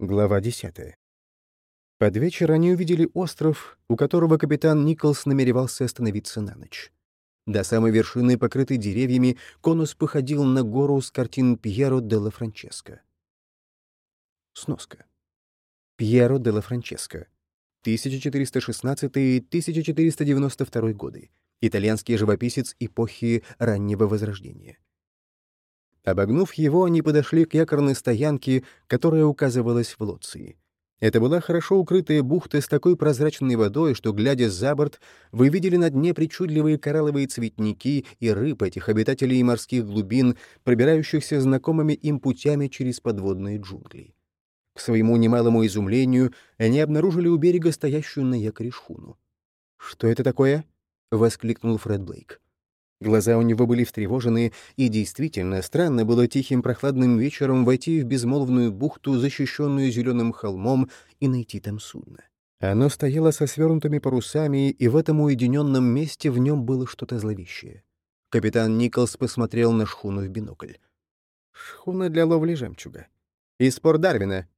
Глава 10. Под вечер они увидели остров, у которого капитан Николс намеревался остановиться на ночь. До самой вершины, покрытой деревьями, конус походил на гору с картин Пьеро де ла Франческо. Сноска. Пьеро де ла Франческо. 1416-1492 годы. Итальянский живописец эпохи раннего Возрождения. Обогнув его, они подошли к якорной стоянке, которая указывалась в Лоции. Это была хорошо укрытая бухта с такой прозрачной водой, что, глядя за борт, вы видели на дне причудливые коралловые цветники и рыб этих обитателей морских глубин, пробирающихся знакомыми им путями через подводные джунгли. К своему немалому изумлению они обнаружили у берега стоящую на якоре шхуну. «Что это такое?» — воскликнул Фред Блейк. Глаза у него были встревожены, и действительно странно было тихим прохладным вечером войти в безмолвную бухту, защищенную зеленым холмом, и найти там судно. Оно стояло со свернутыми парусами, и в этом уединенном месте в нем было что-то зловещее. Капитан Николс посмотрел на шхуну в бинокль. «Шхуна для ловли жемчуга. Из пор Дарвина.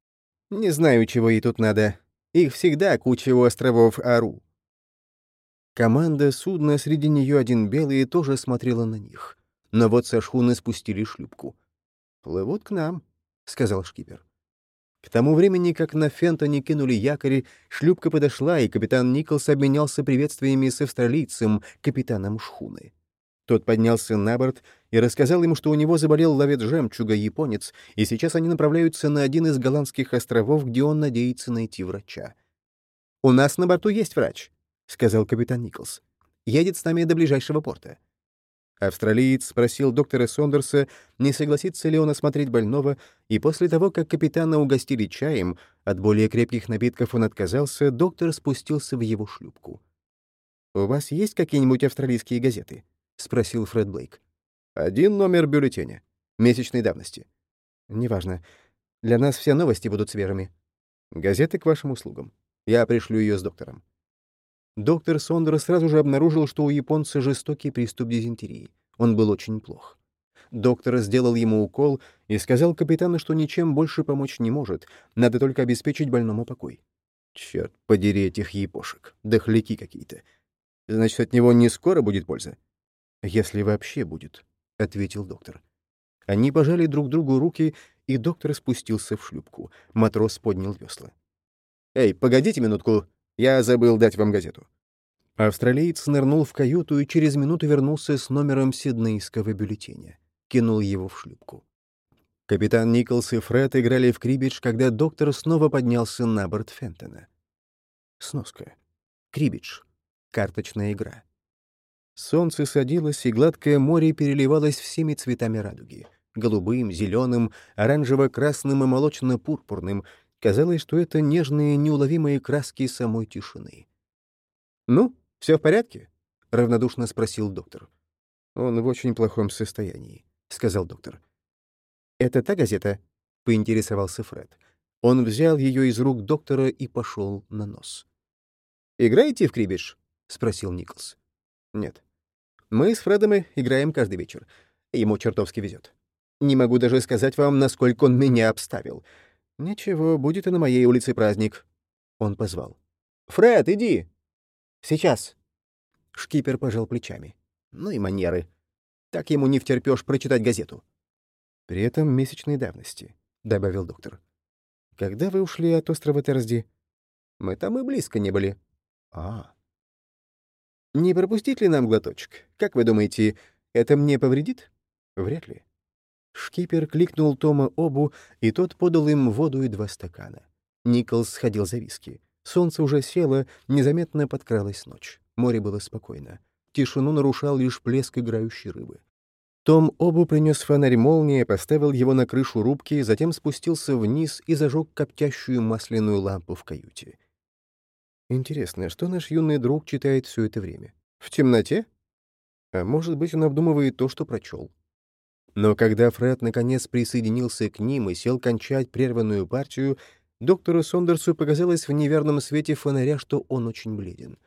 Не знаю, чего ей тут надо. Их всегда куча у островов Ару. Команда судна, среди нее один белый, тоже смотрела на них. Но вот со шхуны спустили шлюпку. «Плывут к нам», — сказал шкипер. К тому времени, как на Фентоне кинули якорь, шлюпка подошла, и капитан Николс обменялся приветствиями с австралийцем, капитаном шхуны. Тот поднялся на борт и рассказал ему, что у него заболел ловец жемчуга японец, и сейчас они направляются на один из голландских островов, где он надеется найти врача. «У нас на борту есть врач», — сказал капитан Николс. «Едет с нами до ближайшего порта». Австралиец спросил доктора Сондерса, не согласится ли он осмотреть больного, и после того, как капитана угостили чаем, от более крепких напитков он отказался, доктор спустился в его шлюпку. «У вас есть какие-нибудь австралийские газеты?» — спросил Фред Блейк. «Один номер бюллетеня. Месячной давности». «Неважно. Для нас все новости будут свежими. Газеты к вашим услугам. Я пришлю ее с доктором». Доктор Сондер сразу же обнаружил, что у японца жестокий приступ дизентерии. Он был очень плох. Доктор сделал ему укол и сказал капитану, что ничем больше помочь не может, надо только обеспечить больному покой. Черт подери этих япошек, дохляки какие-то. Значит, от него не скоро будет польза? Если вообще будет, — ответил доктор. Они пожали друг другу руки, и доктор спустился в шлюпку. Матрос поднял весла. «Эй, погодите минутку!» Я забыл дать вам газету». Австралиец нырнул в каюту и через минуту вернулся с номером сиднейского бюллетеня. Кинул его в шлюпку. Капитан Николс и Фред играли в крибидж, когда доктор снова поднялся на борт Фентона. Сноска. Крибидж. Карточная игра. Солнце садилось, и гладкое море переливалось всеми цветами радуги — голубым, зеленым, оранжево-красным и молочно-пурпурным, Казалось, что это нежные, неуловимые краски самой тишины. «Ну, все в порядке?» — равнодушно спросил доктор. «Он в очень плохом состоянии», — сказал доктор. «Это та газета?» — поинтересовался Фред. Он взял ее из рук доктора и пошел на нос. «Играете в крибиш?» — спросил Николс. «Нет. Мы с Фредом играем каждый вечер. Ему чертовски везет. Не могу даже сказать вам, насколько он меня обставил. «Ничего, будет и на моей улице праздник». Он позвал. «Фред, иди!» «Сейчас». Шкипер пожал плечами. Ну и манеры. Так ему не втерпёшь прочитать газету. «При этом месячной давности», — добавил доктор. «Когда вы ушли от острова Терзди?» «Мы там и близко не были». «А, не пропустить ли нам глоточек? Как вы думаете, это мне повредит? Вряд ли. Шкипер кликнул Тома Обу, и тот подал им воду и два стакана. Николс сходил за виски. Солнце уже село, незаметно подкралась ночь. Море было спокойно. Тишину нарушал лишь плеск играющей рыбы. Том Обу принес фонарь молнии, поставил его на крышу рубки, затем спустился вниз и зажег коптящую масляную лампу в каюте. Интересно, что наш юный друг читает все это время? В темноте? А может быть, он обдумывает то, что прочел. Но когда Фред наконец присоединился к ним и сел кончать прерванную партию, доктору Сондерсу показалось в неверном свете фонаря, что он очень бледен.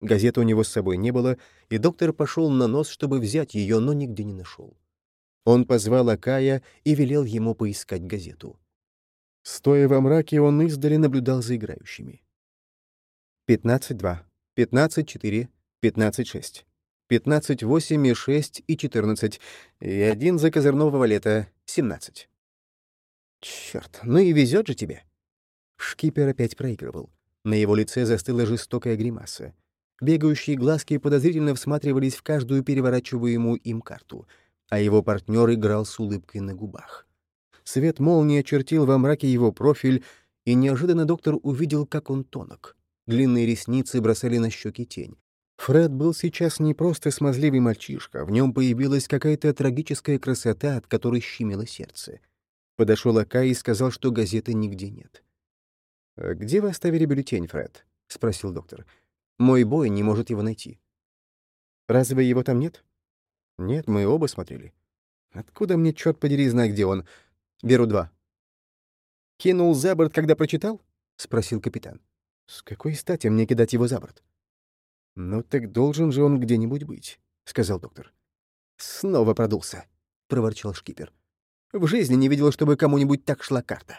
Газеты у него с собой не было, и доктор пошел на нос, чтобы взять ее, но нигде не нашел. Он позвал Акая и велел ему поискать газету. Стоя во мраке, он издали наблюдал за играющими. 15-2, 15-4, 15-6, 15-8 и 6 и 14, и один за козырного валета — 17. Черт, ну и везет же тебе. Шкипер опять проигрывал. На его лице застыла жестокая гримаса. Бегающие глазки подозрительно всматривались в каждую переворачиваемую им карту, а его партнер играл с улыбкой на губах. Свет молнии очертил во мраке его профиль, и неожиданно доктор увидел, как он тонок. Длинные ресницы бросали на щеки тень. Фред был сейчас не просто смазливый мальчишка, в нем появилась какая-то трагическая красота, от которой щемило сердце. Подошел Акай и сказал, что газеты нигде нет. «А «Где вы оставили бюллетень, Фред?» — спросил доктор. «Мой бой не может его найти». «Разве его там нет?» «Нет, мы оба смотрели». «Откуда мне, черт подери, знать, где он?» «Беру два». «Кинул за борт, когда прочитал?» — спросил капитан. «С какой стати мне кидать его за борт?» «Ну так должен же он где-нибудь быть», — сказал доктор. «Снова продулся», — проворчал шкипер. «В жизни не видел, чтобы кому-нибудь так шла карта».